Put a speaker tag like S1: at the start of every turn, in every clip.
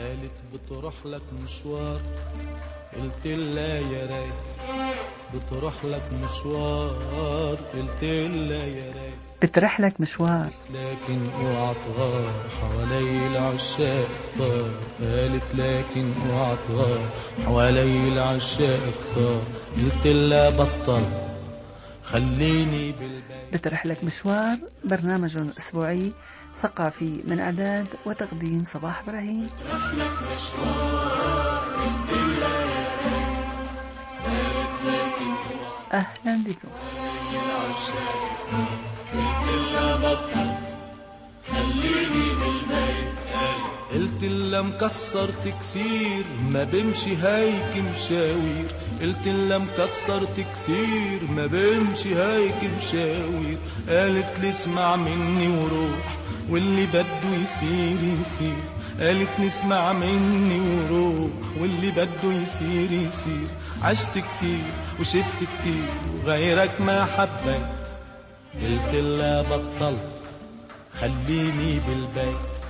S1: قالت بتروح لك مشوار. قلت لها يا ريت بتروح لك مشوار. قلت لها يا ريت
S2: بترح لك مشوار.
S1: لكن اوعى تغار حوالي العشاق. كتار قالت لكن اوعى تغار حوالي العشاق. كتار قلت لها بطل. خليني بالبيت
S2: بترح لك مشوار برنامج أسبوعي ثقافي من إعداد وتقديم صباح إبراهيم. أهلا بكم.
S1: قلت لها مكسر تكسير ما بمشي هيك مشاوير. قلت لها مكسر تكسير ما بمشي هيك مشاوير. قالت لي اسمع مني وروح واللي بده يصير يصير. قالت لي اسمع مني وروح واللي بده يصير يصير. عشت كتير وشفت كتير وغيرك ما حبيت. قلت لها بطلت خليني بالبيت.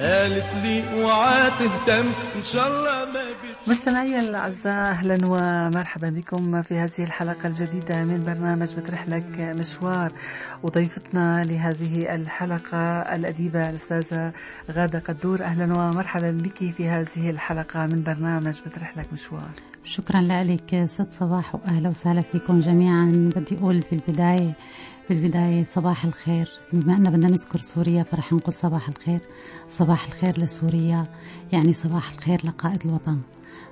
S1: قالت لي اوعى تهتم إن شاء الله ما
S2: مستمعي الأعزاء أهلا ومرحبا بكم في هذه الحلقة الجديدة من برنامج بترح لك مشوار. وضيفتنا لهذه الحلقة الأديبة الأستاذة غادة قدور أهلا ومرحبا بك في هذه الحلقة من برنامج بترح لك مشوار.
S3: شكرا لك ست صباح واهلا وسهلا فيكم جميعا. بدي أقول في البداية في البداية صباح الخير. بما أن بدنا نذكر سوريا فرح نقول صباح الخير. صباح الخير لسوريا يعني صباح الخير لقائد الوطن.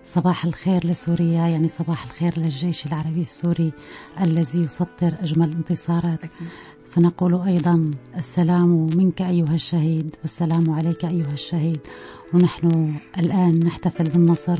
S3: صباح الخير لسوريا يعني صباح الخير للجيش العربي السوري الذي يسطر أجمل الانتصارات.
S2: أكيد.
S3: سنقول أيضا السلام منك أيها الشهيد والسلام عليك أيها الشهيد. ونحن الآن نحتفل بالنصر.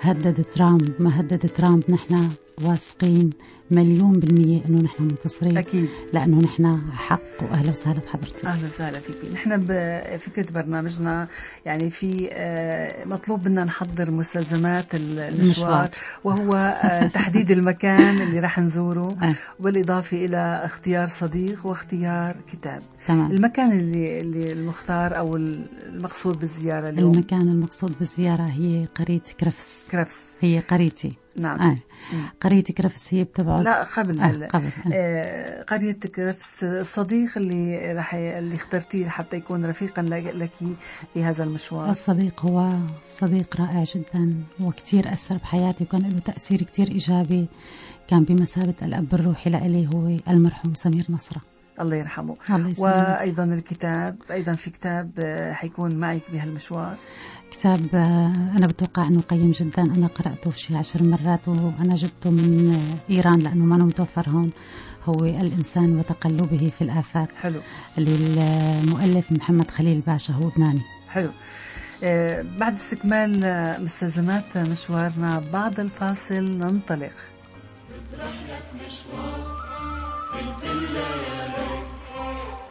S3: هدد ترامب ما هدد ترامب نحن واثقين مليون بالمية أنه نحن منتصرين.
S2: أكيد.
S3: لأنه نحن حق وأهلا وسهلا بحضرتك.
S2: أهلا وسهلا فيك نحن بفكره برنامجنا يعني في آه، مطلوب منا نحضر مستلزمات ال- المشوار. وهو آه، تحديد المكان اللي راح نزوره
S3: آه.
S2: بالإضافة إلى اختيار صديق واختيار كتاب.
S3: تمام.
S2: المكان اللي اللي المختار أو المقصود بالزيارة اليوم؟
S3: المكان المقصود بالزيارة هي قرية كرفس.
S2: كرفس.
S3: هي قريتي.
S2: نعم.
S3: آه. قرية كرفس هي بتبعد.
S2: لا قبل.
S3: آه. قبل. آه.
S2: قرية كرفس الصديق اللي راح اللي اخترتيه حتى يكون رفيقا لك في هذا المشوار.
S3: الصديق هو صديق رائع جدا وكتير أثر بحياتي وكان له تأثير كتير إيجابي. كان بمثابة الأب الروحي لإلي هو المرحوم سمير نصرة.
S2: الله يرحمه.
S3: الله يسلمك.
S2: وأيضا الكتاب أيضا في كتاب آه، حيكون معك بهالمشوار.
S3: كتاب آه، أنا بتوقع أنه قيم جدا. أنا قرأته شي عشر مرات وأنا جبته من آه، إيران لأنه ما متوفر هون. هو الإنسان وتقلبه في الآفاق.
S2: حلو.
S3: للمؤلف محمد خليل باشا هو لبناني
S2: حلو. آه، بعد استكمال مستلزمات مشوارنا بعد الفاصل ننطلق.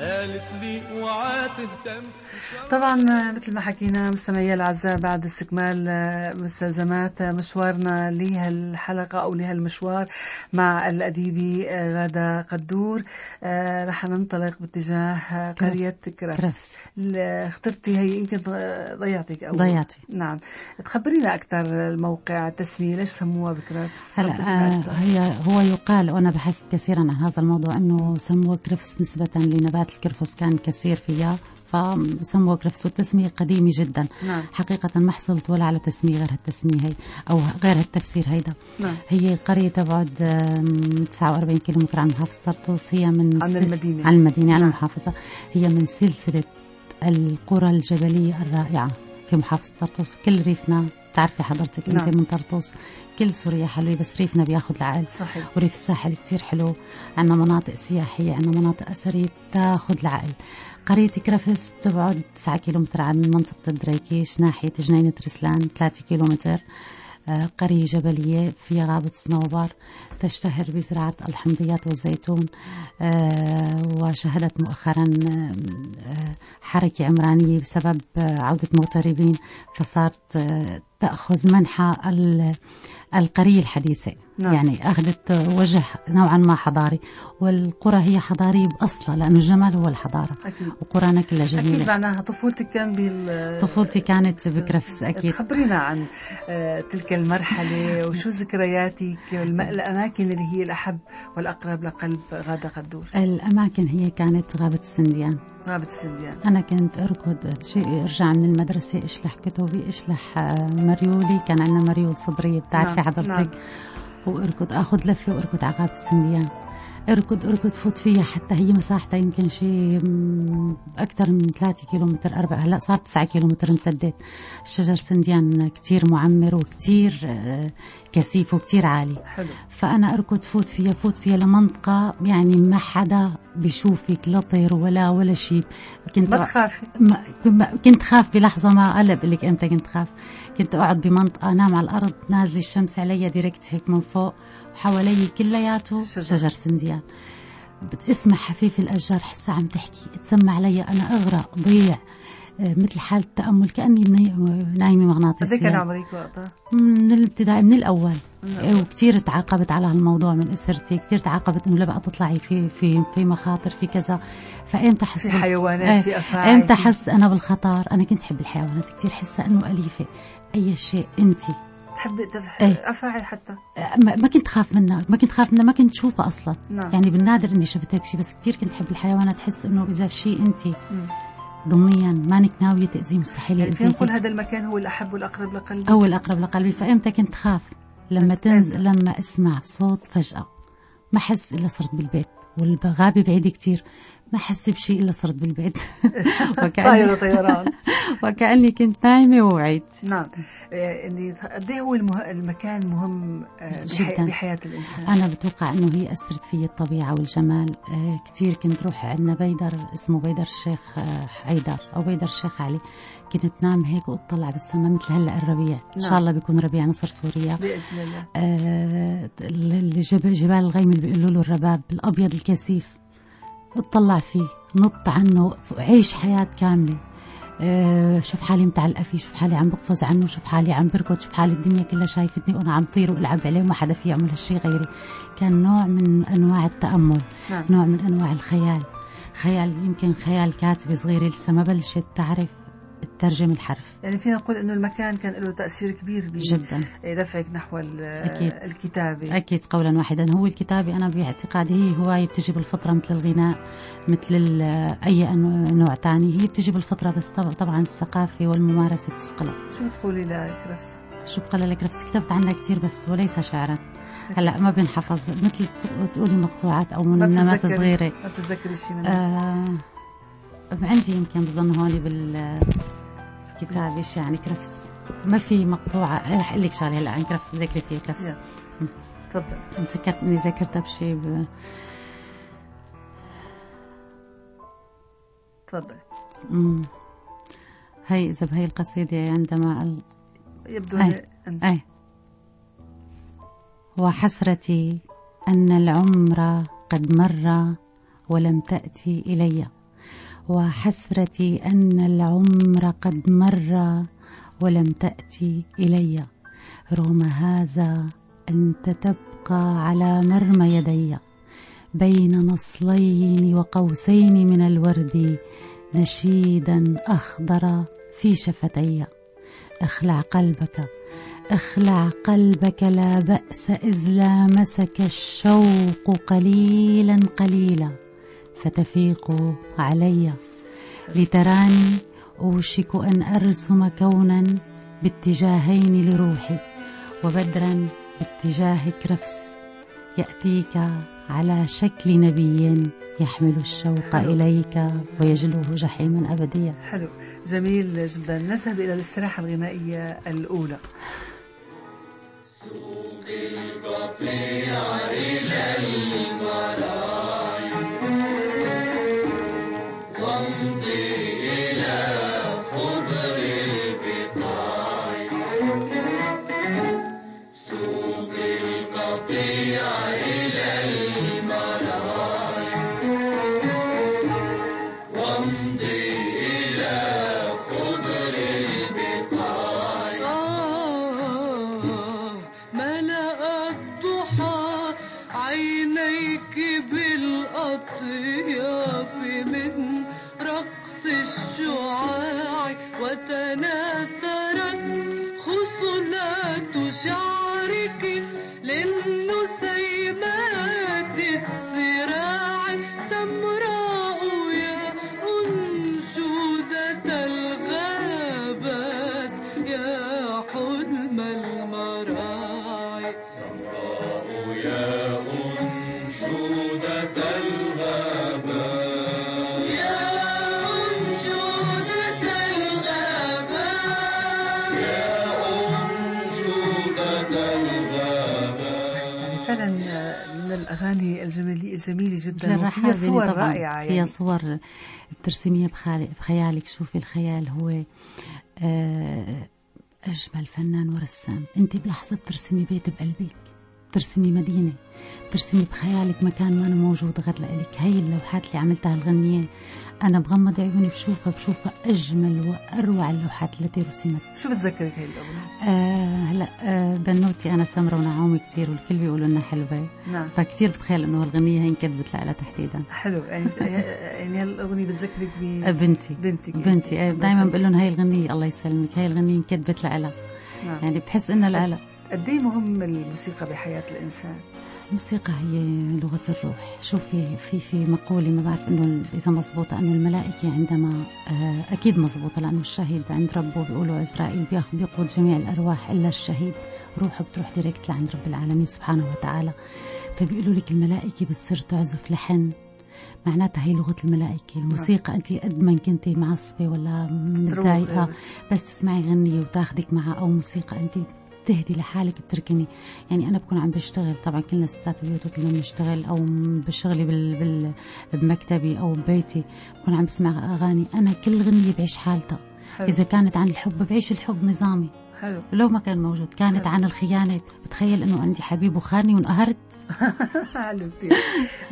S1: لي اوعى تهتم.
S2: طبعا مثل ما حكينا مستمعي الأعزاء بعد استكمال آه، مستلزمات مشوارنا لهالحلقة أو لهالمشوار مع الاديبه آه، غادة قدور. آه، رح ننطلق باتجاه آه، قرية كرفس اخترتي هي يمكن ضيعتك أو
S3: ضيعتي.
S2: نعم. تخبرينا أكثر الموقع التسمية ليش سموها بكرفس
S3: هلا آه،. هي هو يقال وأنا بحثت كثيرا عن هذا الموضوع إنه سموه كرفس نسبة لنبات الكرفس كان كثير فيها فسموه كرفس والتسمية قديمة جدا.
S2: نعم.
S3: حقيقة ما حصلت ولا على تسمية غير هالتسمية هي أو غير هالتفسير هيدا.
S2: نعم.
S3: هي قرية تبعد آم، 49 كيلومتر عن محافظة طرطوس. هي من
S2: عن المدينة.
S3: عن المدينة عن
S2: نعم.
S3: المحافظة. هي من سلسلة القرى الجبلية الرائعة في محافظة طرطوس كل ريفنا بتعرفي حضرتك
S2: نعم.
S3: انت من طرطوس كل سوريا حلوة بس ريفنا بياخذ العقل.
S2: صحيح.
S3: وريف الساحل كتير حلو. عنا مناطق سياحية عنا مناطق أثرية بتاخد العقل. قرية كرفس بتبعد 9 كيلومتر عن منطقة الدريكيش ناحية جنينة رسلان 3 كيلومتر. قرية جبلية فيها غابة صنوبر تشتهر بزراعة الحمضيات والزيتون آه، وشهدت مؤخرا آه، حركة عمرانية بسبب آه، عودة مغتربين فصارت تأخذ منحى ال- القرية الحديثة.
S2: نعم.
S3: يعني أخذت وجه نوعا ما حضاري والقرى هي حضارية بأصلها لأنه الجمال هو الحضارة.
S2: أكيد.
S3: وقرانا كلها
S2: أكيد
S3: جميلة.
S2: معناها طفولتك كان بال
S3: طفولتي كانت بكرفس أكيد.
S2: خبرينا عن آه، تلك المرحلة وشو ذكرياتك الأماكن اللي هي الأحب والأقرب لقلب غادة قدور
S3: الأماكن هي كانت غابة السنديان.
S2: غابة السنديان.
S3: أنا كنت أركض شيء أرجع من المدرسة أشلح كتبي أشلح آه، مريولي كان عندنا مريول صدرية بتعرفي
S2: نعم،
S3: حضرتك
S2: نعم.
S3: وأركض أخذ لفة وأركض على غابة السنديان اركض اركض فوت فيها حتى هي مساحتها يمكن شيء مم، أكثر من 3 كيلومتر أربعة هلا صار 9 كيلومتر امتدت. شجر سنديان كتير معمر وكتير آه، كثيف وكتير عالي.
S2: حلو.
S3: فأنا أركض فوت فيها فوت فيها لمنطقة يعني ما حدا بيشوفك لا طير ولا ولا شيء كنت
S2: ما تخافي.
S3: كنت خاف بلحظة ما قلب لك إمتى كنت خاف. كنت أقعد بمنطقة أنام على الأرض نازلة الشمس علي ديركت هيك من فوق. وحوالي كلياته
S2: شجر.
S3: شجر, سنديان. بتسمع حفيف الأشجار حسها عم تحكي. تسمع علي أنا أغرق ضيع. آه، مثل حالة تأمل كأني نايمة
S2: قد إيه
S3: مغناطيسية
S2: كان عمرك وقتها؟
S3: من الابتدائي من الأول.
S2: من
S3: وكثير تعاقبت على هالموضوع من أسرتي. كثير تعاقبت إنه لا بقى تطلعي في في في مخاطر في كذا. فإمتى حس
S2: في حيوانات
S3: إيه.
S2: في أفاعي. إمتى
S3: حس أنا بالخطر؟ أنا كنت أحب الحيوانات كثير حسها إنه أليفة. أي شيء انت
S2: تحبي
S3: إيه.
S2: أفاعي حتى.
S3: ما كنت خاف منها. ما كنت خاف منها ما كنت شوفها أصلا.
S2: نعم.
S3: يعني بالنادر إني شفت هيك شيء بس كثير كنت أحب الحيوانات. أحس إنه إذا في شيء انت. ضمنيا مانك ناوية تأذيه مستحيل
S2: يعني فينا نقول
S3: ياذيك
S2: هذا المكان هو الأحب والأقرب لقلبي.
S3: أو الأقرب لقلبي. فإمتى كنت خاف؟ لما تنزل لما أسمع صوت فجأة. ما احس إلا صرت بالبيت. والغابة بعيدة كثير ما احس بشيء إلا صرت بالبيت. وكأني
S2: طيران.
S3: وكأني كنت نايمة ووعيت.
S2: نعم. يعني قد إيه هو المه... المكان مهم آه، بحي...
S3: جداً.
S2: بحياة الإنسان؟
S3: أنا بتوقع إنه هي أثرت في الطبيعة والجمال. آه كتير كنت روح عندنا بيدر اسمه بيدر الشيخ آه حيدر أو بيدر الشيخ علي. كنت نام هيك وأطلع بالسماء مثل هلأ الربيع.
S2: نعم.
S3: شاء الله بيكون ربيع نصر سوريا.
S2: بإذن الله.
S3: آه الجبال جبال الغيم اللي بيقولوا له الرباب الأبيض الكثيف. اطلع فيه نط عنه عيش حياة كاملة. آه، شوف حالي متعلقة فيه شوف حالي عم بقفز عنه شوف حالي عم بركض شوف حالي الدنيا كلها شايفتني وأنا عم طير وألعب عليه وما حدا في يعمل هالشي غيري. كان نوع من أنواع التأمل
S2: نعم.
S3: نوع من أنواع الخيال. خيال يمكن خيال كاتبة صغيرة لسه ما بلشت تعرف. تترجم الحرف.
S2: يعني فينا نقول إنه المكان كان له تأثير كبير
S3: جدا.
S2: بدفعك نحو
S3: أكيد.
S2: الكتابة.
S3: أكيد قولا واحدا. هو الكتابة أنا باعتقادي هي هواية بتجي بالفطرة مثل الغناء مثل أنو- نوع تاني. هي بتجي بالفطرة بس طب- طبعا الثقافة والممارسة بتسقلها
S2: شو بتقولي لكرفس؟
S3: شو بقول لك نفسي كتبت عنها كثير بس وليس شعرا. هلأ ما بنحفظ. مثل تقولي مقطوعات أو
S2: ما
S3: منمات صغيرة.
S2: ما بتتذكري شيء منه
S3: آه عندي يمكن بظن هون بالكتاب شيء عن كرفس؟ ما في مقطوعة. رح أقول لك شغلة هلا عن كرفس ذكري فيها كرفس.
S2: تفضل.
S3: تذكرت اني ذكرتها بشيء ب...
S2: تفضل.
S3: هي إذا بهي القصيدة عندما ال...
S2: يبدو
S3: أي. أي وحسرتي أن العمر قد مر ولم تأتي إلي. وحسرتي أن العمر قد مر ولم تأتي إلي. رغم هذا أنت تبقى على مرمى يدي. بين نصلين وقوسين من الورد نشيدا أخضر في شفتي. اخلع قلبك. اخلع قلبك لا بأس إذ لامسك الشوق قليلا قليلا. فتفيق علي. لتراني أوشك أن أرسم كونا باتجاهين لروحي وبدرا باتجاه كرفس يأتيك على شكل نبي يحمل الشوق
S2: حلو.
S3: إليك ويجلوه جحيما أبديا.
S2: حلو. جميل جدا. نذهب إلى الاستراحة الغنائية الأولى.
S4: آه
S2: Captain. جدا. وفيها صور
S3: يعني
S2: رائعة
S3: فيها
S2: يعني.
S3: صور ترسميها بخيالك. شوفي الخيال هو آه، أجمل فنان ورسام. أنت بلحظة بترسمي بيت بقلبك. بترسمي مدينة بترسمي بخيالك مكان ما أنا موجود غير لإلك هي اللوحات اللي عملتها الغنية أنا بغمض عيوني بشوفها بشوفها أجمل وأروع اللوحات التي رسمت.
S2: شو بتذكرك هي الأغنية؟
S3: آه هلا آه بنوتي أنا سمرة ونعومي كتير والكل بيقولوا إنها حلوة.
S2: نعم.
S3: فكتير بتخيل إنه الغنية هي انكتبت لها تحديدا.
S2: حلو. يعني يعني هالأغنية بتذكرك ب
S3: بنتي. بنتي. آه،
S2: الله
S3: دائما
S2: يخليك.
S3: بقول لهم هاي الغنية الله يسلمك. هاي الغنية انكتبت لها.
S2: نعم.
S3: يعني بحس إنها لها
S2: قد إيه مهم الموسيقى بحياة الإنسان؟
S3: الموسيقى هي لغة الروح. شوفي في في مقولة ما بعرف إنه إذا مزبوطة إنه الملائكة عندما آه، أكيد مزبوطة لأنه الشهيد عند ربه بيقولوا عزرائيل بياخ- بيقود جميع الأرواح إلا الشهيد. روحه بتروح ديركت لعند رب العالمين سبحانه وتعالى. فبيقولوا لك الملائكة بتصير تعزف لحن. معناتها هي لغة الملائكة. الموسيقى أنت قد ما كنتي معصبة ولا متضايقة بس تسمعي غنية وتاخدك معها أو موسيقى أنت بتهدي لحالك بتركني. يعني أنا بكون عم بشتغل طبعا كلنا ستات بيوت وكلنا بنشتغل أو بشغلي بال... بال... بمكتبي أو ببيتي بكون عم بسمع أغاني. أنا كل غنية بعيش حالتها.
S2: حلو.
S3: إذا كانت عن الحب بعيش الحب نظامي.
S2: حلو.
S3: لو ما كان موجود كانت
S2: حلو.
S3: عن الخيانة. بتخيل إنه عندي حبيب وخاني وانقهرت
S2: حلو كثير.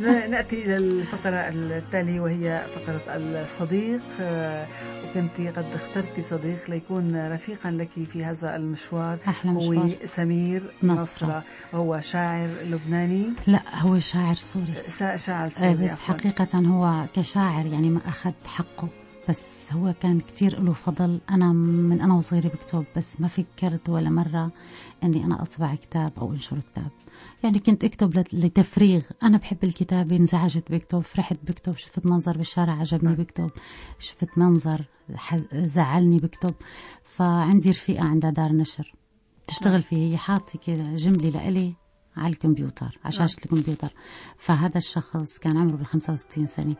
S2: ن- نأتي إلى الفقرة التالية وهي فقرة الصديق. آه، وكنت قد اخترت صديق ليكون رفيقا لك في هذا المشوار.
S3: أحلى
S2: هو
S3: مشوار.
S2: سمير
S3: نصرة.
S2: وهو شاعر لبناني.
S3: لا هو شاعر سوري.
S2: شاعر
S3: آه،
S2: سوري
S3: بس. حقيقة هو كشاعر يعني ما أخذ حقه. بس هو كان كتير له فضل. أنا من أنا وصغيرة بكتب بس ما فكرت ولا مرة إني أنا أطبع كتاب أو أنشر كتاب. يعني كنت أكتب لت- لتفريغ. أنا بحب الكتابة انزعجت بكتب فرحت بكتب شفت منظر بالشارع عجبني بكتب شفت منظر حز... زعلني بكتب. فعندي رفيقة عندها دار نشر تشتغل فيه هي حاطة كده جملة لإلي. على الكمبيوتر على شاشة الكمبيوتر. فهذا الشخص كان عمره بال 65 سنة.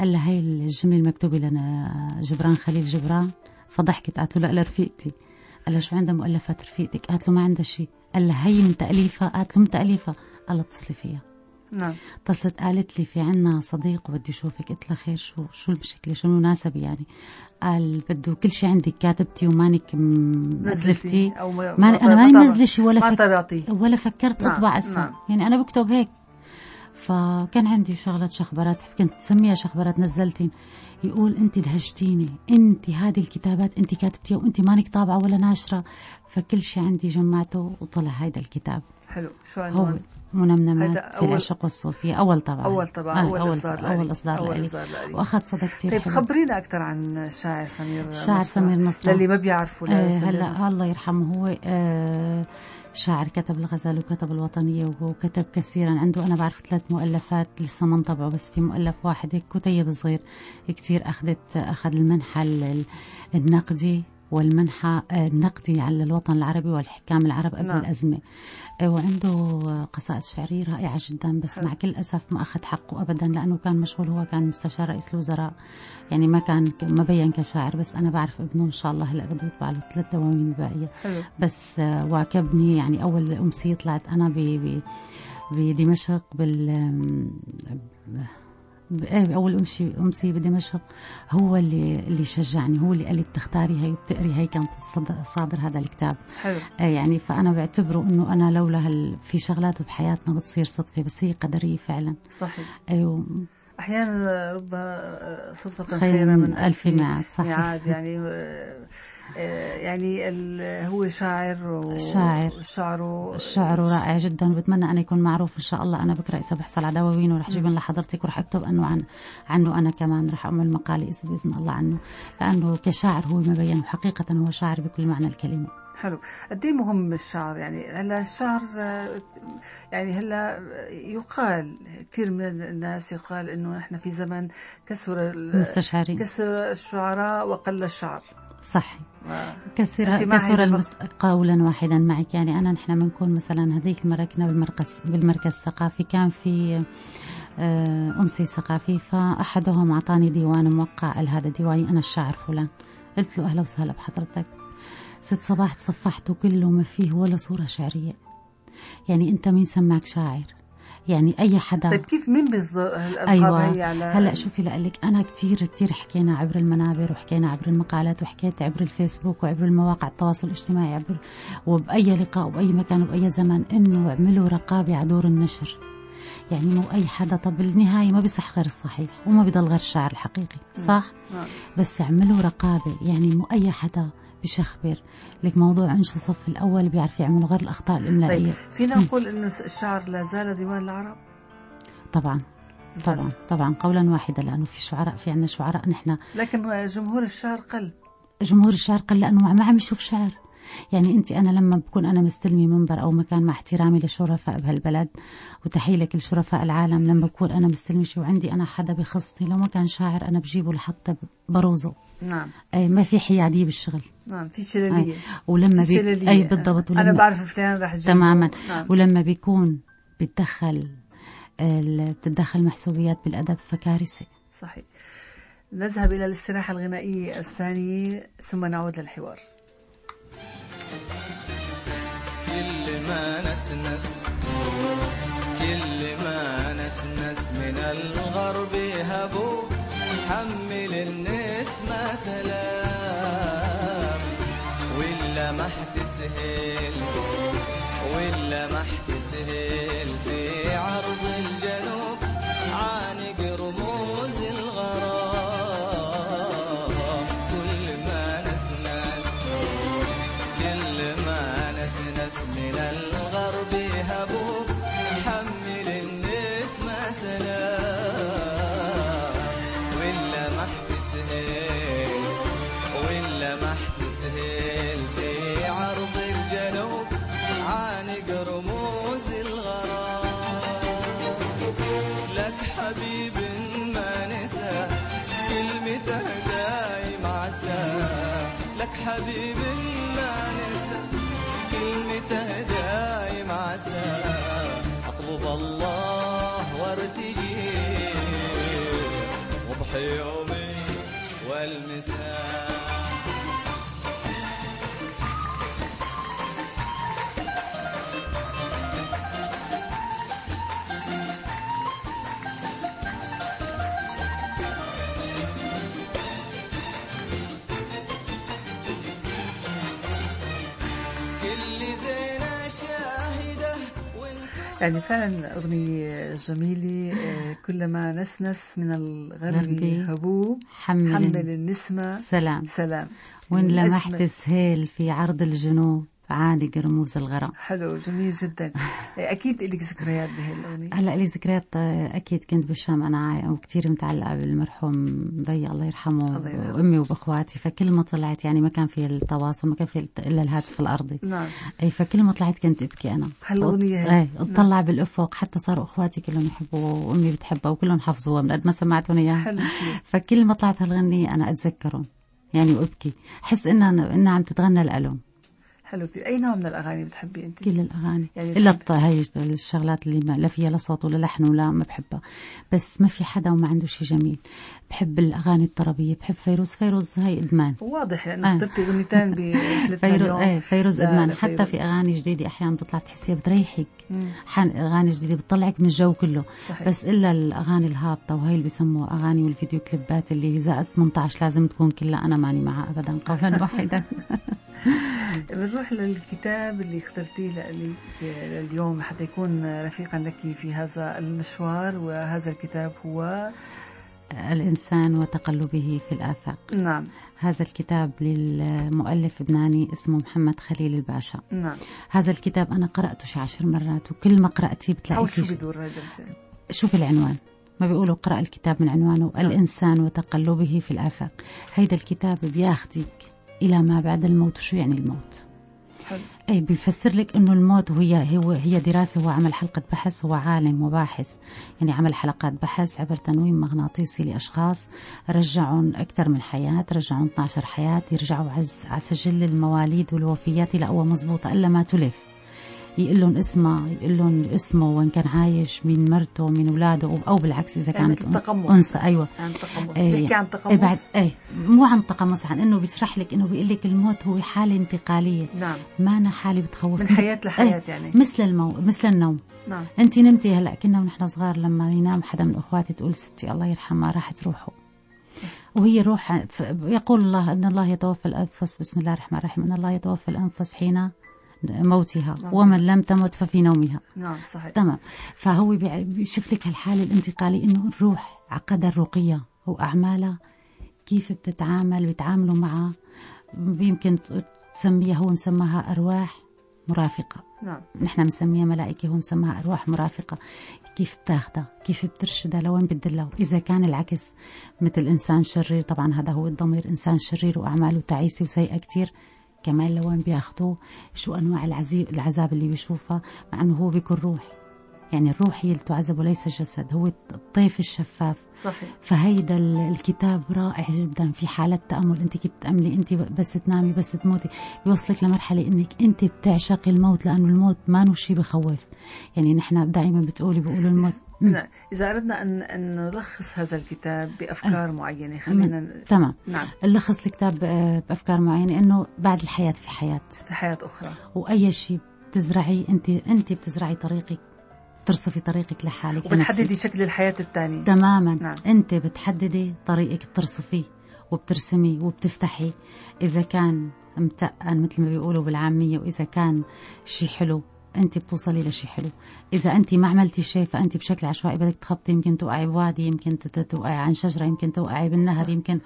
S3: قال لها هاي الجملة المكتوبة لنا جبران خليل جبران. فضحكت قالت له لا لرفيقتي قال لها شو عندها مؤلفات رفيقتك؟ قالت له ما عندها شيء قال لها هي من تأليفها؟ قالت له من تأليفها. قال لها اتصلي فيها.
S2: نعم.
S3: اتصلت قالت لي في عنا صديق وبدي أشوفك. قلت لها خير شو شو المشكلة؟ شو المناسبه يعني؟ قال بده كل شيء عندك كاتبتي ومانك ألفتي
S2: أو ما
S3: أنا ماني منزله شيء ولا
S2: ما
S3: فك... ولا فكرت
S2: نعم،
S3: أطبع اسم
S2: نعم.
S3: يعني أنا بكتب هيك. فكان عندي شغلة شخبرات. كنت تسميها شخبرات نزلتين. يقول أنت دهشتيني. أنت هذه الكتابات أنت كاتبتيها وأنت مانك طابعة ولا ناشرة. فكل شيء عندي جمعته وطلع هذا الكتاب.
S2: حلو شو عنوان؟
S3: منمنمات في
S2: أول-
S3: العشق والصوفية أول طبعا
S2: أول طبعا أول إصدار لإلي.
S3: أول إصدار
S2: أول إصدار لإلي.
S3: وأخذ صدى كتير
S2: طيب. خبرينا أكثر عن الشاعر سمير
S3: الشاعر. سمير نصرة.
S2: للي ما بيعرفوا
S3: آه هلا. الله يرحمه هو آه شاعر كتب الغزل وكتب الوطنية وكتب كثيرا عنده أنا بعرف ثلاث مؤلفات لسه ما انطبعوا بس في مؤلف واحد هيك كتيب صغير كتير أخذت أخذ المنحى ال- النقدي والمنحى آه، النقدي على الوطن العربي والحكام العرب قبل
S2: نعم.
S3: الأزمة آه، وعنده قصائد شعرية رائعة جدا بس
S2: حلو.
S3: مع كل أسف ما أخذ حقه أبدا لأنه كان مشغول هو كان مستشار رئيس الوزراء يعني ما كان ما بين كشاعر بس أنا بعرف ابنه إن شاء الله هلأ بده يطبع له ثلاث دواوين الباقية بس آه، واكبني يعني أول أمسية طلعت أنا ب بدمشق بال أول أمشي أمسية بدمشق هو اللي اللي شجعني هو اللي قال لي بتختاري هي وبتقري هي كانت صادر هذا الكتاب.
S2: حلو.
S3: آه، يعني فأنا بعتبره إنه أنا لولا هال في شغلات بحياتنا بتصير صدفة بس هي قدرية فعلا.
S2: صحيح.
S3: أيوه
S2: أحيانا رب صدفة
S3: خير من ألف ميعاد صحيح.
S2: ميعاد يعني آه، يعني هو شاعر
S3: شاعر.
S2: شعره
S3: الشعر رائع جدا. وبتمنى أن يكون معروف إن شاء الله. أنا بكرة إذا بحصل على دواوين ورح جيبهم لحضرتك ورح أكتب أنه عن عنه أنا كمان رح أعمل مقالة إذا بإذن الله عنه. لأنه كشاعر هو مبين وحقيقة هو شاعر بكل معنى الكلمة.
S2: حلو. قد إيه مهم الشعر؟ يعني هلا الشعر يعني هلا يقال كثير من الناس يقال إنه نحن في زمن كسر ال-
S3: المستشارين.
S2: كسر الشعراء وقل الشعر.
S3: صحي
S2: آه،
S3: كسر كسر المست... قولا واحدا معك. يعني أنا نحن بنكون مثلا هذيك المرة كنا بالمركز بالمركز الثقافي كان في آه، أمسي ثقافي فأحدهم أعطاني ديوان موقع قال هذا ديواني أنا الشاعر فلان. قلت له أهلا وسهلا بحضرتك. ست صباح تصفحته كله ما فيه ولا صورة شعرية. يعني أنت مين سماك شاعر؟ يعني أي حدا.
S2: طيب كيف مين هالألقاب
S3: أيوه.
S2: هي على
S3: هلأ شوفي لك أنا كثير كثير حكينا عبر المنابر وحكينا عبر المقالات وحكيت عبر الفيسبوك وعبر المواقع التواصل الاجتماعي عبر وبأي لقاء وبأي مكان وبأي زمان إنه اعملوا رقابة على دور النشر. يعني مو أي حدا. طب بالنهايه ما بيصح غير الصحيح وما بيضل غير الشاعر الحقيقي صح؟
S2: نعم.
S3: بس اعملوا رقابة. يعني مو أي حدا بيشخبر لك موضوع انشا الصف الأول بيعرف يعملوا غير الأخطاء الإملائية.
S2: طيب فينا نقول إنه الشعر لا زال ديوان العرب؟
S3: طبعا طبعا طبعا قولا واحدا لأنه في شعراء في عندنا شعراء نحن.
S2: لكن جمهور الشعر قل.
S3: جمهور الشعر قال لأنه ما عم يشوف شعر. يعني أنت أنا لما بكون أنا مستلمي منبر أو مكان مع احترامي لشرفاء بهالبلد وتحية لكل شرفاء العالم لما بكون أنا مستلمي شيء وعندي أنا حدا بخصني لو ما كان شاعر أنا بجيبه لحتى بروزه.
S2: نعم.
S3: اي ما في حياديه بالشغل.
S2: نعم في شلالية.
S3: أي. ولما
S2: في
S3: بي...
S2: شلالية.
S3: أي بالضبط
S2: أنا
S3: ولما
S2: بعرف فلان رح جيبه
S3: تماما.
S2: نعم.
S3: ولما بيكون بتدخل بتتدخل محسوبيات بالأدب فكارثة.
S2: صحيح. نذهب إلى الاستراحة الغنائية الثانية ثم نعود للحوار.
S5: كل ما نسنس كل ما نسنس من الغرب هبوا حمل النسمة سلام. ولا ما ولا ما احتسهل في عرض الله وارتجي صبح يومي والمساء.
S2: يعني فعلا أغنية جميلة آه، كلما نسنس من الغرب. هبوب
S3: حمل,
S2: حمل النسمة
S3: سلام
S2: سلام من
S3: لمحت سهيل في عرض الجنوب عانق رموز الغرام.
S2: حلو جميل جدا. أكيد لك ذكريات بهي الأغنية.
S3: هلا لي ذكريات أكيد كنت بالشام أنا وكثير متعلقة بالمرحوم بي الله يرحمه
S2: الله يرحمه.
S3: وأمي واخواتي فكل ما طلعت يعني ما كان في التواصل ما كان في إلا الهاتف الأرضي.
S2: نعم
S3: أي فكل ما طلعت كنت
S2: أبكي
S3: أنا.
S2: هي.
S3: إي اطلع بالأفق حتى صاروا أخواتي كلهم يحبوها وأمي بتحبها وكلهم حافظوها من قد ما سمعتهم اياها فكل ما طلعت هالغنية أنا أتذكرهم يعني وأبكي. حس انها إنها عم تتغنى لألهم
S2: حلو كثير. أي نوع من الأغاني بتحبي أنت؟
S3: كل الأغاني.
S2: يعني
S3: إلا هاي الشغلات اللي ما لا فيها لا صوت ولا لحن ولا ما بحبها. بس ما في حدا وما عنده شيء جميل. بحب الأغاني الطربية بحب فيروز. فيروز هاي إدمان.
S2: واضح لأنه
S3: آه.
S2: اخترتي أغنيتين بحلتنا
S3: فيروز إيه فيروز
S2: إدمان.
S3: حتى
S2: فيروز.
S3: في أغاني جديدة أحيانا بتطلع تحسيها بتريحك. أغاني جديدة بتطلعك من الجو كله.
S2: صحيح.
S3: بس إلا الأغاني الهابطة وهي اللي بيسموها أغاني والفيديو كليبات اللي زائد 18 لازم تكون كلها أنا ماني معها ابدا قولا واحدا
S2: بنروح للكتاب اللي اخترتيه لك اليوم. حتى يكون رفيقا لك في هذا المشوار وهذا الكتاب هو
S3: الإنسان وتقلبه في الآفاق.
S2: نعم.
S3: هذا الكتاب للمؤلف لبناني اسمه محمد خليل الباشا.
S2: نعم.
S3: هذا الكتاب أنا قرأته شي عشر مرات وكل ما قرأتيه بتلاقي في
S2: شو بدور هذا الكتاب؟
S3: شوف العنوان. ما بيقولوا اقرأ الكتاب من عنوانه.
S2: نعم.
S3: الإنسان وتقلبه في الآفاق. هيدا الكتاب بياخدك إلى ما بعد الموت شو يعني الموت؟
S2: حلو.
S3: أي بيفسر لك إنه الموت وهي هو هي دراسة هو عمل حلقة بحث هو عالم وباحث. يعني عمل حلقات بحث عبر تنويم مغناطيسي لأشخاص رجعهم أكثر من حياة رجعهم 12 حياة يرجعوا على سجل المواليد والوفيات لأقوى مزبوطة إلا ما تلف. يقول لهم اسمها يقول لهم اسمه وين كان عايش مين مرته مين اولاده أو بالعكس
S2: إذا
S3: كانت
S2: التقمص.
S3: أنثى أيوه.
S2: عن تقمص
S3: إيه،
S2: بيحكي عن
S3: إيه
S2: تقمص
S3: بعد إيه. مو عن تقمص عن إنه بيشرح لك إنه بيقول لك الموت هو حالة انتقالية.
S2: نعم.
S3: ما أنا حالة بتخوف.
S2: من لحياة
S3: إيه،
S2: يعني.
S3: مثل المو... مثل النوم.
S2: نعم.
S3: أنت نمتي هلأ كنا ونحن صغار لما ينام حدا من أخواتي تقول ستي الله يرحمها راحت روحه وهي روح يقول الله إن الله يتوفى الأنفس بسم الله الرحمن الرحيم إن الله يتوفى الأنفس حين موتها
S2: نعم.
S3: ومن لم تمت ففي نومها.
S2: نعم صحيح.
S3: تمام. فهو بيشوف لك هالحاله الانتقالية إنه الروح عقدها الرقية واعمالها كيف بتتعامل بيتعاملوا معها يمكن تسميها هو مسماها أرواح مرافقة.
S2: نعم.
S3: نحن مسميها ملائكة هو مسماها أرواح مرافقة. كيف بتاخدها كيف بترشدها لوين بتدلها إذا كان العكس مثل إنسان شرير طبعا هذا هو الضمير إنسان شرير وأعماله تعيسة وسيئة كتير. كمان لوين بياخدوه؟ شو أنواع العذاب, العذاب اللي بيشوفها؟ مع أنه هو بيكون روح يعني الروح هي اللي تعذب وليس الجسد هو الطيف الشفاف.
S2: صحيح.
S3: فهيدا ال- الكتاب رائع جدا في حالة تأمل. أنت كنت تأملي أنت بس تنامي بس تموتي. بيوصلك لمرحلة إنك أنت بتعشقي الموت لأنه الموت ما شيء بخوف. يعني نحن دائما بتقولي بيقولوا الموت.
S2: إذا أردنا أن أن نلخص هذا الكتاب بأفكار معينة خلينا ن-
S3: تمام.
S2: نعم.
S3: نلخص الكتاب آه، بأفكار معينة إنه بعد الحياة في حياة.
S2: في حياة أخرى.
S3: وأي شيء بتزرعي أنت أنت بتزرعي طريقك ترصفي طريقك لحالك.
S2: وبتحددي شكل الحياة الثانية
S3: تماما.
S2: نعم.
S3: أنت بتحددي طريقك بترصفيه وبترسمي وبتفتحي. إذا كان متقن مثل ما بيقولوا بالعامية وإذا كان شيء حلو أنت بتوصلي لشيء حلو. إذا أنت ما عملتي شيء فأنت بشكل عشوائي بدك تخبطي يمكن توقعي بوادي يمكن توقعي عن شجرة يمكن توقعي بالنهر يمكن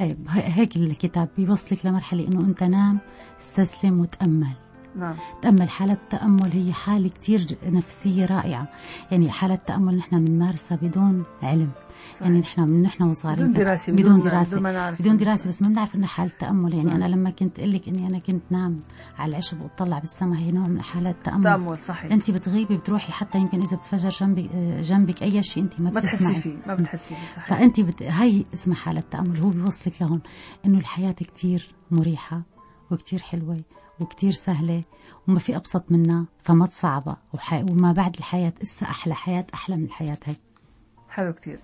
S3: إيه ه- هيك الكتاب بيوصلك لمرحلة إنه أنت نام استسلم وتأمل.
S2: نعم.
S3: تأمل. حالة التأمل هي حالة كتير نفسية رائعة. يعني حالة التأمل نحن بنمارسها بدون علم.
S2: صحيح.
S3: يعني نحن من نحن وصغارين
S2: بدون دراسة
S3: بدون دراسة.
S2: بدون نعرف.
S3: بدون دراسة بس ما بنعرف إنها حالة تأمل. يعني
S2: نعم.
S3: أنا لما كنت أقول لك إني أنا كنت نام على العشب وأطلع بالسماء هي نوع من حالات التأمل
S2: تأمل صحيح.
S3: أنت بتغيبي بتروحي حتى يمكن إذا بتفجر جنبك جنبك أي شيء أنت ما
S2: ما تحسي
S3: بتسمعي
S2: فيه ما بتحسي فيه صحيح.
S3: فأنت بت... هاي اسمها حالة تأمل. هو بيوصلك لهون إنه الحياة كتير مريحة وكتير حلوة وكتير سهلة وما في أبسط منها فما تصعبها. وما بعد الحياة إسا أحلى حياة أحلى من الحياة هي
S2: حلو كتير.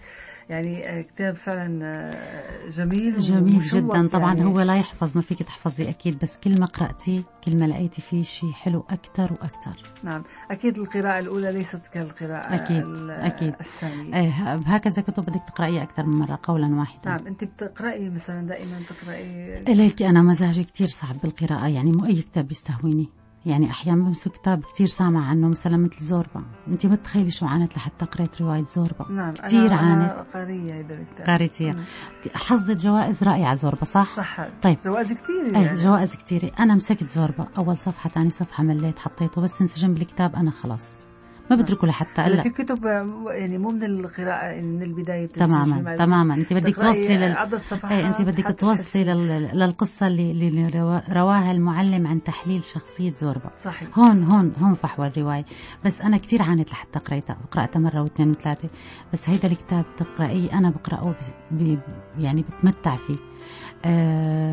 S2: يعني آه، كتاب فعلا آه، جميل
S3: جميل جدا. طبعا
S2: يعني.
S3: هو لا يحفظ ما فيك تحفظي أكيد بس كل ما قرأتيه كل ما لقيتي فيه شيء حلو أكثر وأكثر
S2: نعم. أكيد القراءة الأولى ليست كالقراءة
S3: أكيد،
S2: ال-
S3: أكيد.
S2: الثانية.
S3: إيه هكذا كتب بدك تقرأيه أكثر من مرة قولا واحدا.
S2: نعم. أنت بتقرأي مثلا دائما تقرأي
S3: إليك أنا مزاجي كتير صعب بالقراءة يعني مو أي كتاب بيستهويني يعني أحيانا بمسك كتاب كتير سامع عنه مثلا مثل زوربا أنت ما تتخيلي شو عانت لحتى قريت رواية زوربا
S2: نعم
S3: كتير
S2: أنا
S3: عانت.
S2: قارية مم.
S3: حصدت جوائز رائعة زوربا صح؟
S2: صح.
S3: طيب.
S2: جوائز كثير
S3: إيه
S2: يعني.
S3: جوائز كتيرة أنا مسكت زوربا أول صفحة تاني صفحة مليت حطيته بس انسجم بالكتاب أنا خلاص. ما بتركوا لحتى
S2: هلا في كتب آه، يعني مو من القراءة يعني من البداية بتنسجمي
S3: تماما تماما. انت بدك توصلي لل...
S2: عدد صفحات
S3: إيه انت بدك توصلي. لل... للقصة اللي, اللي روا- رواها المعلم عن تحليل شخصية زوربا.
S2: صحيح.
S3: هون هون هون فحوى الرواية. بس أنا كتير عانيت لحتى قريتها. قرأتها مرة واثنين وثلاثة. بس هيدا الكتاب تقرأيه أنا بقرأه بس- ب... يعني بتمتع فيه. أه...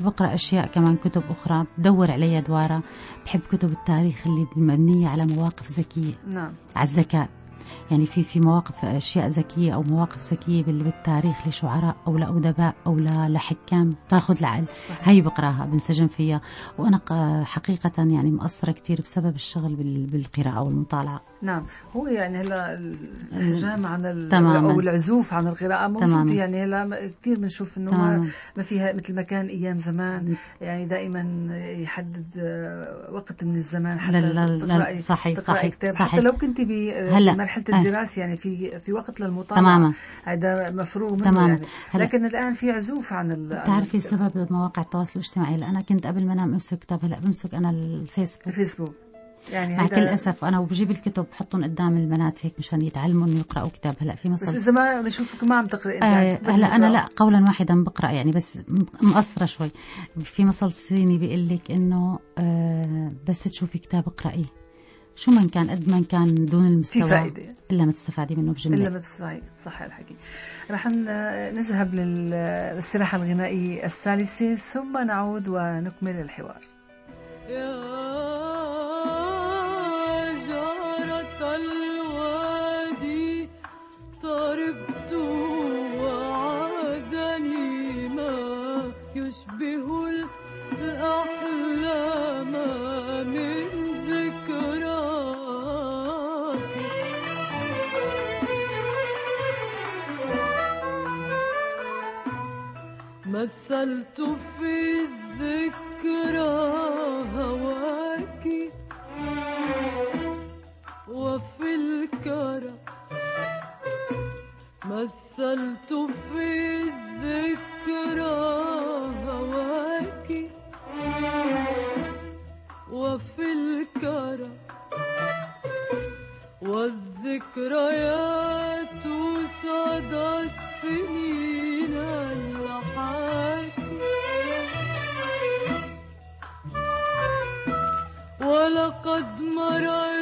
S3: بقرأ أشياء كمان كتب أخرى بدور عليها دوارة بحب كتب التاريخ اللي مبنية على مواقف ذكية.
S2: نعم.
S3: على الذكاء. يعني في في مواقف أشياء ذكية أو مواقف ذكية بال- بالتاريخ لشعراء أو لأدباء أو لحكام. تاخذ العقل
S2: صحيح.
S3: هي بقراها بنسجم فيها. وأنا حقيقة يعني مقصرة كثير بسبب الشغل بال- بالقراءة والمطالعة.
S2: نعم هو يعني هلا الحجام عن ال...
S3: تماماً.
S2: أو العزوف عن القراءة موجود
S3: تماماً.
S2: يعني هلا كثير بنشوف إنه ما, ما فيها مثل ما كان أيام زمان يعني دائما يحدد آه، وقت من الزمان حتى
S3: لا- لا- لا-
S2: تقرأي
S3: صحيح-
S2: تقرأي
S3: صحيح-
S2: كتاب
S3: صحيح.
S2: حتى لو كنت
S3: هلا.
S2: بمرحلة
S3: آه.
S2: الدراسة يعني في في وقت للمطالعة
S3: تماما
S2: هذا مفروغ منه
S3: تماما.
S2: يعني. لكن الآن في عزوف عن ال...
S3: بتعرفي سبب مواقع التواصل الاجتماعي أنا كنت قبل ما أنام أمسك كتاب هلا بمسك أنا الفيسبوك
S2: الفيسبوك يعني
S3: مع كل اسف أنا وبجيب الكتب بحطهم قدام البنات هيك مشان يتعلموا انه يقراوا كتاب. هلأ في
S2: بس
S3: مصل
S2: إذا ما بشوفك ما عم تقرأي أنت
S3: آه هلأ
S2: أنا.
S3: لا قولا واحدا بقرأ يعني بس مقصرة شوي. في مثل صيني بيقول لك إنه آه بس تشوفي كتاب اقرايه شو من كان قد ما كان دون
S2: في
S3: المستوى.
S2: فائدة
S3: إلا ما تستفادي منه
S2: إلا
S3: بجمله
S2: ما تستطيعي صح الحكي. رح نذهب لل- للاستراحة الغنائية الثالثة ثم نعود ونكمل الحوار.
S4: طربت وعادني ما يشبه الأحلام من ذكراك مثلت في الذكرى هواك وفي الكرى مثلت في الذكرى هواك وفي الكرى والذكريات صدى السنين الحاكي ولقد مررت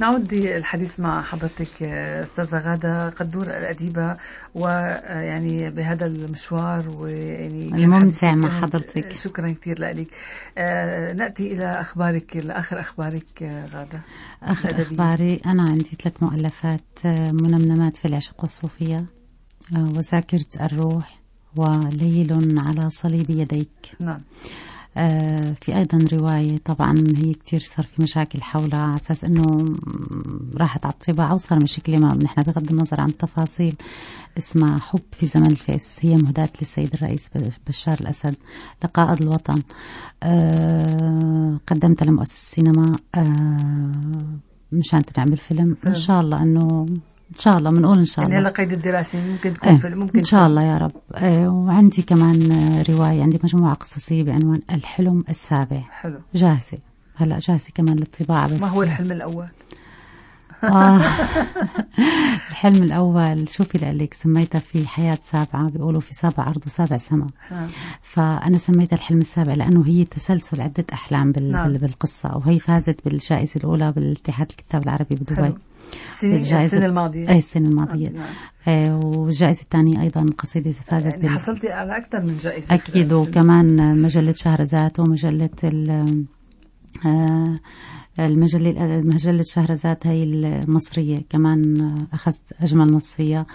S2: نعود الحديث مع حضرتك أستاذة غادة قدور الأديبة ويعني بهذا المشوار ويعني
S3: الممتع مع حضرتك.
S2: شكرا كثير لك آه، نأتي إلى أخبارك لآخر أخبارك آه، غادة
S3: آخر
S2: الأدبية.
S3: أخباري أنا عندي ثلاث مؤلفات آه، منمنمات في العشق والصوفية آه، وذاكرة الروح وليل على صليب يديك
S2: نعم
S3: في أيضا رواية طبعا هي كتير صار في مشاكل حولها على أساس أنه راحت على الطباعة وصار مشكلة ما نحن بغض النظر عن التفاصيل اسمها حب في زمن الفيس هي مهداة للسيد الرئيس بشار الأسد لقائد الوطن. آه، قدمتها لمؤسسة السينما آه، مشان تنعمل فيلم. إن شاء الله أنه إن شاء الله بنقول إن شاء
S2: يعني
S3: الله.
S2: هلا قيد الدراسي ممكن تكون
S3: إيه
S2: في ممكن
S3: إن شاء الله يا رب. آه، وعندي كمان رواية عندي مجموعة قصصية بعنوان الحلم السابع.
S2: حلو.
S3: جاهزة هلا جاهزة كمان للطباعة بس.
S2: ما هو الحلم الأول؟
S3: آه. الحلم الأول شوفي لك سميتها في حياة سابعة بيقولوا في سابع أرض وسابع سما
S2: ها.
S3: فأنا سميتها الحلم السابع لأنه هي تسلسل عدة أحلام بال...
S2: نعم.
S3: بال... بالقصة وهي فازت بالجائزة الأولى بالاتحاد الكتاب العربي بدبي
S2: حلو السنة, السنة الماضية
S3: أي السنة الماضية
S2: نعم.
S3: آه والجائزة الثانية أيضا قصيدة فازت
S2: يعني
S3: بال...
S2: حصلتي على أكثر من جائزة
S3: أكيد. وكمان مجلة شهرزاد ومجلة ال آه المجلة مجلة شهرزاد هي المصرية. كمان أخذت أجمل نصية.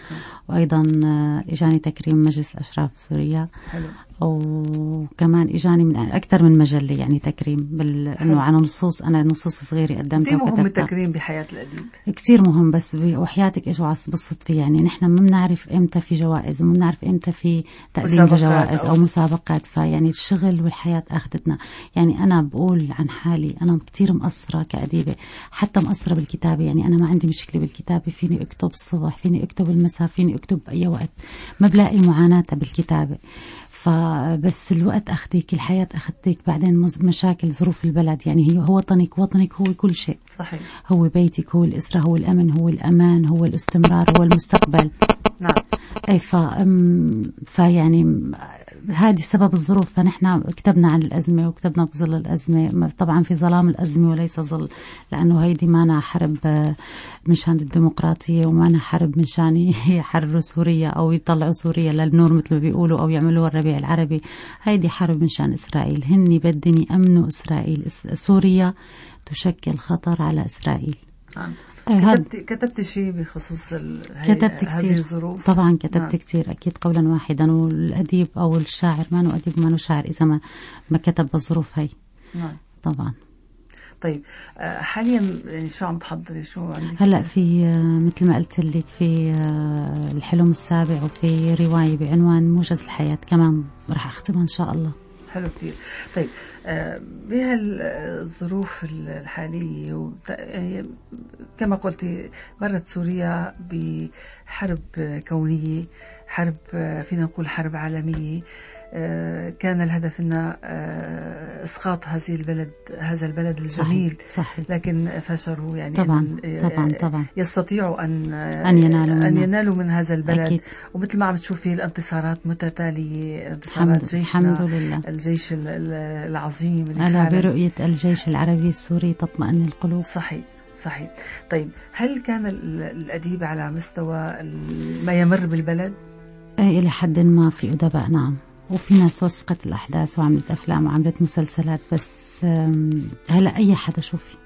S3: وأيضا آه، إجاني تكريم مجلس الأشراف سوريا.
S2: حلو.
S3: وكمان إجاني من أكثر من مجلة يعني تكريم بال إنه عن نصوص أنا نصوص صغيرة قدمتها
S2: كثير مهم التكريم بحياة الأديب
S3: كثير مهم بس وحياتك إجوا على فيه يعني نحن ما بنعرف إمتى في جوائز وما بنعرف إمتى في تقديم
S2: مسابقات
S3: لجوائز
S2: أو-
S3: أو مسابقات. فيعني الشغل والحياة أخذتنا. يعني أنا بقول عن حالي أنا كثير مقصرة كأديبة حتى مقصرة بالكتابة. يعني أنا ما عندي مشكلة بالكتابة فيني أكتب الصبح فيني أكتب المساء فيني أكتب باي وقت. ما بلاقي معاناه بالكتابة. فبس الوقت أخذك الحياة أخذتك بعدين مشاكل ظروف البلد يعني هي هو وطنك وطنك هو كل شيء.
S2: صحيح.
S3: هو بيتك هو الأسرة هو الأمن هو الأمان هو الاستمرار هو المستقبل.
S2: نعم.
S3: أي ف فيعني هذه سبب الظروف. فنحن كتبنا عن الأزمة وكتبنا بظل الأزمة. طبعا في ظلام الأزمة وليس ظل لأنه هيدي مانا حرب آه، مشان الديمقراطية ومانا حرب مشان يحرروا سوريا أو يطلعوا سوريا للنور مثل ما بيقولوا أو يعملوها الربيع العربي. هيدي حرب مشان إسرائيل. هني بدن يأمنوا إسرائيل. إس- سوريا تشكل خطر على إسرائيل.
S2: نعم.
S3: آه،
S2: كتبت كتبت شيء بخصوص
S3: كتبت
S2: هذه الظروف؟
S3: طبعا كتبت
S2: نعم.
S3: كثير أكيد قولا واحدا. والأديب أو الشاعر ما انه اديب ما انه شاعر إذا ما ما كتب بالظروف هي
S2: نعم.
S3: طبعا.
S2: طيب آه، حاليا يعني شو عم تحضري؟ شو عندك؟
S3: هلأ في آه، مثل ما قلت لك في الحلم السابع وفي رواية بعنوان موجز الحياة. كمان رح أختمها إن شاء الله.
S2: حلو كثير طيب آه، بهالظروف الحالية يعني كما قلتي مرت سوريا بحرب كونية حرب آه، فينا نقول حرب عالمية. كان الهدف أن آه، إسقاط هذه البلد هذا البلد الجميل.
S3: صحيح. صحيح
S2: لكن فشلوا يعني
S3: طبعا طبعا طبعا.
S2: يستطيعوا أن
S3: أن ينالوا
S2: أن. ينالوا من هذا البلد.
S3: أكيد.
S2: ومثل ما عم تشوفي الانتصارات متتالية انتصارات جيشنا
S3: الحمد لله.
S2: الجيش ال- ال- العظيم
S3: ألا
S2: فعلاً-
S3: برؤية الجيش العربي السوري تطمئن القلوب.
S2: صحيح صحيح. طيب هل كان ال- الأديب على مستوى ما يمر بالبلد؟
S3: إلى حد ما في أدباء نعم. وفي ناس وثقت الأحداث وعملت أفلام وعملت مسلسلات بس هلا أي حدا شوفي.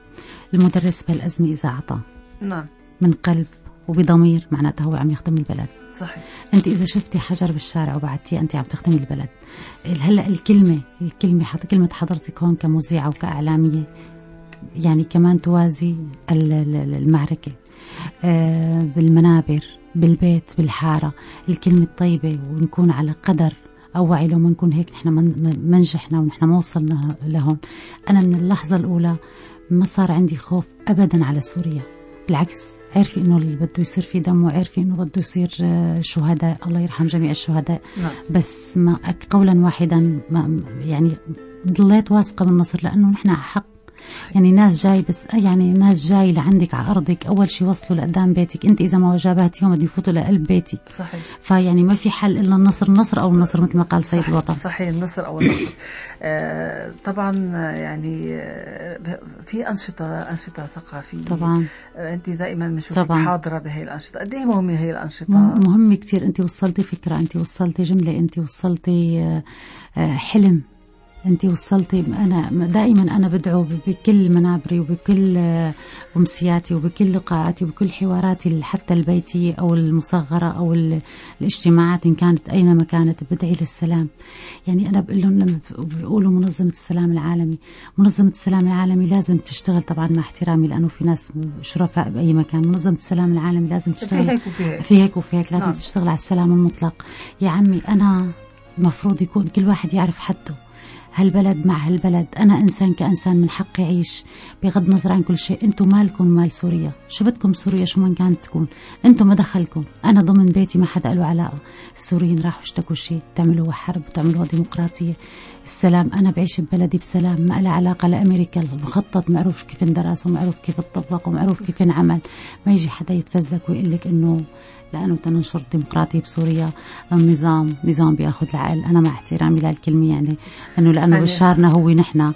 S3: المدرس بهالأزمة إذا أعطى
S2: نعم.
S3: من قلب وبضمير معناتها هو عم يخدم البلد.
S2: صحيح.
S3: أنت إذا شفتي حجر بالشارع وبعتيه أنت عم تخدمي البلد. هلا الكلمة الكلمة حط كلمة حضرتك هون كمذيعة وكإعلامية يعني كمان توازي ال- ال- المعركة. آه، بالمنابر بالبيت بالحارة. الكلمة الطيبه ونكون على قدر أو وعي لو ما نكون هيك نحن ما- نجحنا ونحن ما وصلنا لهون. أنا من اللحظة الأولى ما صار عندي خوف ابدا على سوريا. بالعكس عرفي إنه اللي بده يصير في دم وعرفي إنه بده يصير آه، شهداء. الله يرحم جميع الشهداء.
S2: نعم.
S3: بس ما قولا واحدا ما يعني ضليت واثقة بالنصر لأنه نحن على حق يعني ناس جاي بس يعني ناس جاي لعندك على أرضك أول شيء وصلوا لقدام بيتك. أنت إذا ما جابهتيهم بده يفوتوا لقلب بيتك.
S2: صحيح.
S3: فيعني ما في حل إلا النصر النصر أو النصر مثل ما قال سيد الوطن.
S2: صحيح النصر أو النصر. آه طبعا يعني آه في أنشطة أنشطة ثقافية.
S3: طبعا.
S2: آه أنت دائما بنشوفك. حاضرة بهي الأنشطة. قد إيه مهمة هي الأنشطة؟
S3: مهم مهم كتير. أنت وصلتي فكرة أنت وصلتي جملة أنت وصلتي آه، حلم. أنت وصلتي أنا دائما أنا بدعو بكل منابري وبكل آه، أمسياتي وبكل لقاءاتي وبكل حواراتي حتى البيتية أو المصغرة أو ال- الاجتماعات إن كانت أينما كانت بدعي للسلام. يعني أنا بقول لهم لما بيقولوا منظمة السلام العالمي. منظمة السلام العالمي لازم تشتغل طبعا مع احترامي لأنه في ناس شرفاء بأي مكان. منظمة السلام العالمي لازم
S2: في
S3: تشتغل
S2: هيك وفي هيك.
S3: في هيك وفي هيك. لازم
S2: نعم.
S3: تشتغل على السلام المطلق. يا عمي أنا مفروض يكون كل واحد يعرف حده. هالبلد مع هالبلد. أنا إنسان كإنسان من حقي أعيش بغض النظر عن كل شيء. أنتم مالكم مال سوريا. شو بدكم سوريا؟ شو ما كانت تكون؟ أنتم ما دخلكم. أنا ضمن بيتي ما حدا له علاقة. السوريين راحوا اشتكوا شيء. تعملوا حرب وتعملوا ديمقراطية. السلام. أنا بعيش ببلدي بسلام. ما لها علاقة لأمريكا المخطط. معروف كيف اندرس ومعروف كيف اتطبق ومعروف كيف انعمل. ما يجي حدا يتفزلك ويقول لك إنه لأنه تنشر الديمقراطية بسوريا. النظام نظام بياخذ العقل. أنا مع احترامي للكلمة يعني. أنه لأنه بشارنا هو نحن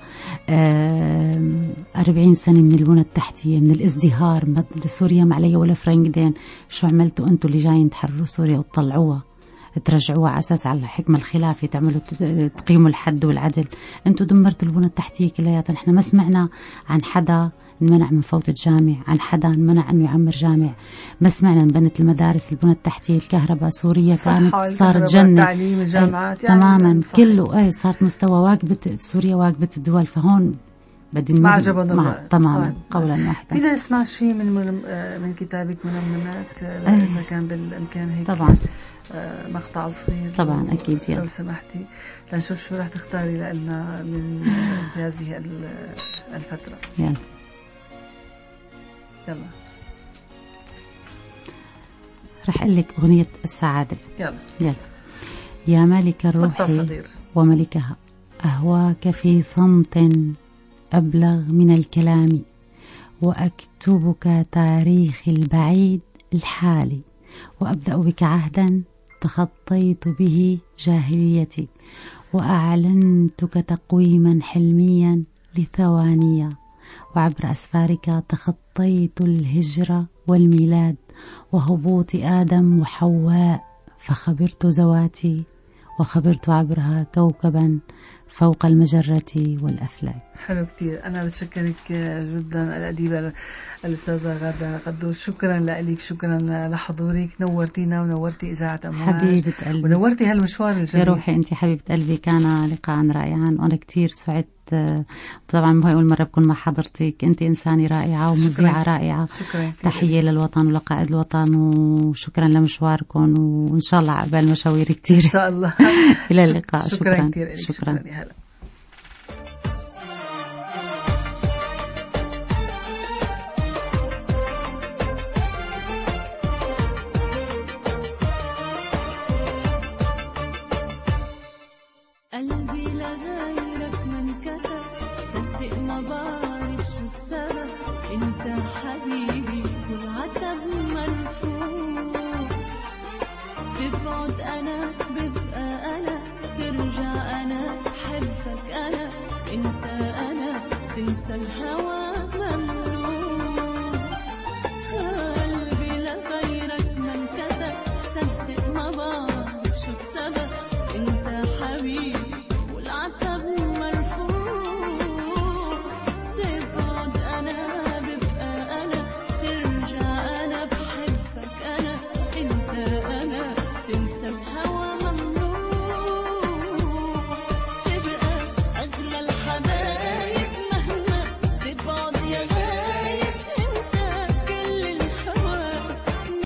S3: آم، 40 سنة من البنى التحتية من الازدهار سوريا ما علي ولا فرنك دين شو عملتوا أنتوا اللي جايين تحرروا سوريا وتطلعوها؟ ترجعوها على أساس على الحكمة الخلافه تعملوا تقيموا الحد والعدل. أنتم دمرتوا البنى التحتية كلياتها نحن ما سمعنا عن حدا انمنع من فوت الجامع عن حدا انمنع انه يعمر جامع. ما سمعنا انبنت المدارس البنى التحتية الكهرباء سوريا كانت صارت جنة.
S2: التعليم الجامعات
S3: يعني تماما. كله اي صارت مستوى واجبة سوريا واجبة الدول. فهون بدي
S2: ما عجبهم
S3: مع تماما قولا واحدا.
S2: فينا نسمع شيء من من, من كتابك منمنات إذا كان بالإمكان هيك
S3: طبعا.
S2: آه، مقطع صغير.
S3: طبعا أكيد
S2: يلا. لو سمحتي. لنشوف شو رح تختاري لنا من هذه الفترة.
S3: يلا.
S2: يلا.
S3: رح أقول لك أغنية السعادة.
S2: يلا.
S3: يلا. يا ملك الروح وملكها أهواك في صمت أبلغ من الكلام وأكتبك تاريخ البعيد الحالي وأبدأ بك عهدا تخطيت به جاهليتي وأعلنتك تقويما حلميا لثوانية وعبر أسفارك تخطيت الهجرة والميلاد وهبوط آدم وحواء فخبرت زواتي وخبرت عبرها كوكبا فوق المجرة والأفلاك.
S2: حلو كتير. أنا بتشكرك جدا الأديبة الأستاذة غادة قدوس. شكرا لك شكرا لحضورك. نورتينا ونورتي إذاعة أمواج
S3: حبيبة قلبي.
S2: ونورتي هالمشوار الجميل.
S3: يا روحي أنت حبيبة قلبي. كان لقاء رائعا. وأنا كتير سعدت. طبعا مو أول مرة بكون مع حضرتك. أنت إنسانة رائعة ومذيعة رائعة.
S2: شكرا
S3: تحية للوطن ولقائد الوطن. وشكرا لمشواركم. وإن شاء الله عقبال مشاوير كتير.
S2: إن شاء الله.
S3: إلى اللقاء.
S2: شكرا, شكرا. كثير شكرا, شكرا. شكرا.
S6: انسى الهوى